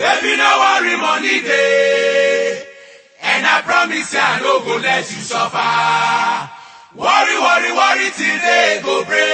Baby, no worry, money day. And I promise you, I no go let you suffer. Worry, worry, worry till they go break.